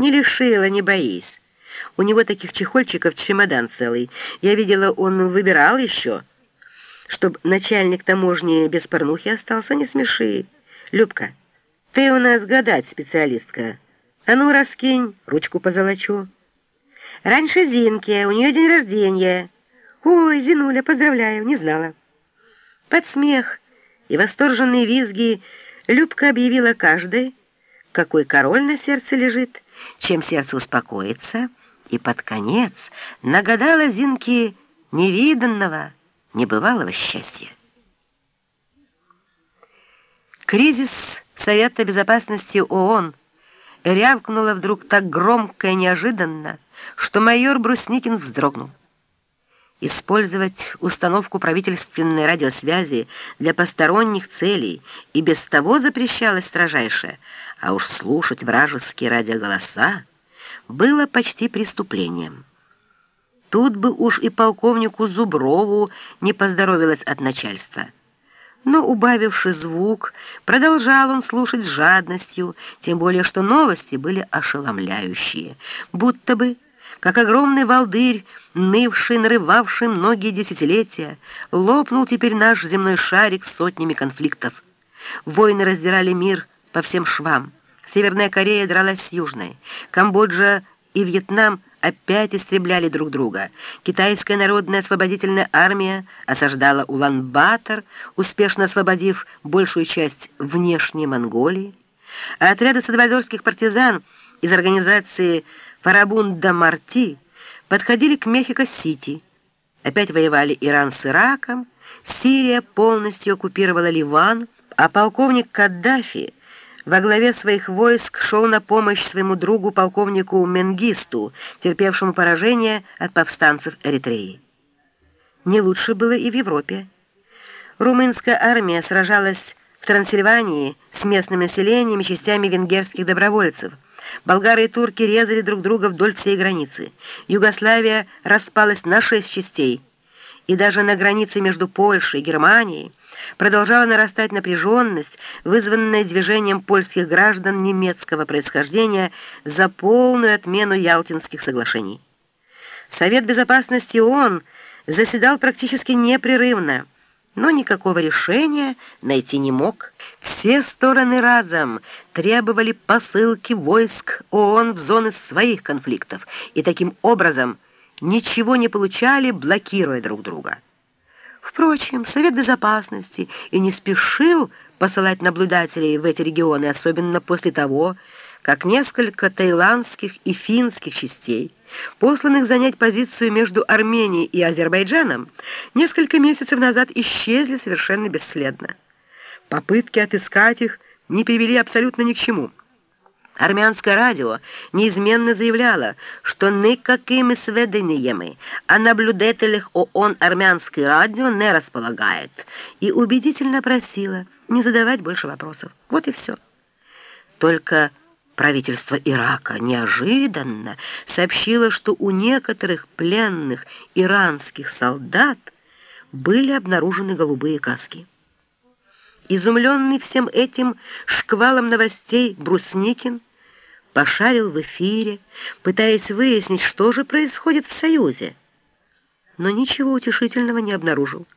Не лишила, не боись. У него таких чехольчиков чемодан целый. Я видела, он выбирал еще. Чтоб начальник таможни без порнухи остался, не смеши. Любка, ты у нас гадать специалистка. А ну, раскинь, ручку позолочу. Раньше Зинки, у нее день рождения. Ой, Зинуля, поздравляю, не знала. Под смех и восторженные визги Любка объявила каждой, какой король на сердце лежит, чем сердце успокоится, и под конец нагадала Зинке невиданного, небывалого счастья. Кризис Совета Безопасности ООН рявкнула вдруг так громко и неожиданно, что майор Брусникин вздрогнул. Использовать установку правительственной радиосвязи для посторонних целей и без того запрещалось строжайше, а уж слушать вражеские радиоголоса было почти преступлением. Тут бы уж и полковнику Зуброву не поздоровилось от начальства. Но, убавивший звук, продолжал он слушать с жадностью, тем более что новости были ошеломляющие, будто бы как огромный волдырь, нывший, нарывавший многие десятилетия, лопнул теперь наш земной шарик сотнями конфликтов. Войны раздирали мир по всем швам. Северная Корея дралась с Южной. Камбоджа и Вьетнам опять истребляли друг друга. Китайская народная освободительная армия осаждала Улан-Батор, успешно освободив большую часть внешней Монголии. А отряды садвальдорских партизан из организации Фарабунда Марти подходили к Мехико-Сити. Опять воевали Иран с Ираком, Сирия полностью оккупировала Ливан, а полковник Каддафи во главе своих войск шел на помощь своему другу полковнику Менгисту, терпевшему поражение от повстанцев Эритреи. Не лучше было и в Европе. Румынская армия сражалась в Трансильвании с местным населением и частями венгерских добровольцев – Болгары и турки резали друг друга вдоль всей границы. Югославия распалась на шесть частей. И даже на границе между Польшей и Германией продолжала нарастать напряженность, вызванная движением польских граждан немецкого происхождения за полную отмену Ялтинских соглашений. Совет Безопасности ООН заседал практически непрерывно, но никакого решения найти не мог. Все стороны разом требовали посылки войск ООН в зоны своих конфликтов и таким образом ничего не получали, блокируя друг друга. Впрочем, Совет Безопасности и не спешил посылать наблюдателей в эти регионы, особенно после того, как несколько таиландских и финских частей, посланных занять позицию между Арменией и Азербайджаном, несколько месяцев назад исчезли совершенно бесследно. Попытки отыскать их не привели абсолютно ни к чему. Армянское радио неизменно заявляло, что никакими сведениями о наблюдателях ООН армянское радио не располагает, и убедительно просило не задавать больше вопросов. Вот и все. Только правительство Ирака неожиданно сообщило, что у некоторых пленных иранских солдат были обнаружены голубые каски. Изумленный всем этим шквалом новостей Брусникин пошарил в эфире, пытаясь выяснить, что же происходит в Союзе, но ничего утешительного не обнаружил.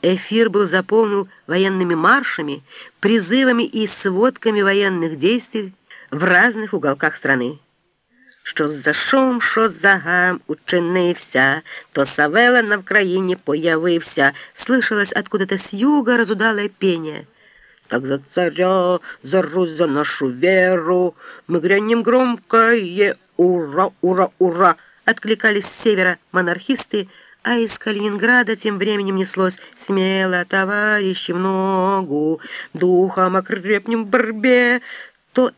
Эфир был заполнен военными маршами, призывами и сводками военных действий в разных уголках страны. Що за шум, що за гам учинився, то Савела на Вкраїні появився. Слышалось откуда-то с юга разудалое пение. Так за царя, за Русь, за нашу веру, мы грянем громкое «Ура, ура, ура!» Откликались с севера монархисты, а из Калининграда тем временем неслось «Смело, товарищи, в ногу, духом окрепнем в борьбе!» То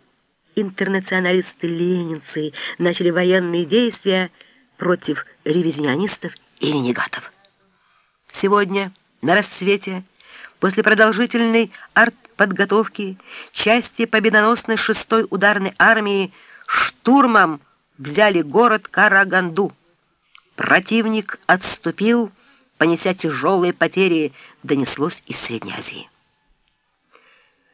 интернационалисты-ленинцы начали военные действия против ревизионистов и ренегатов. Сегодня, на рассвете, после продолжительной артподготовки, части победоносной шестой ударной армии штурмом взяли город Караганду. Противник отступил, понеся тяжелые потери, донеслось из Средней Азии.